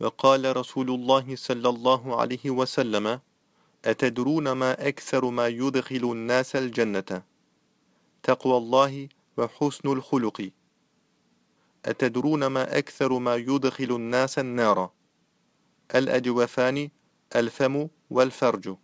وقال رسول الله صلى الله عليه وسلم أتدرون ما أكثر ما يدخل الناس الجنة؟ تقوى الله وحسن الخلق. أتدرون ما أكثر ما يدخل الناس النار؟ الأجوفان الفم والفرج.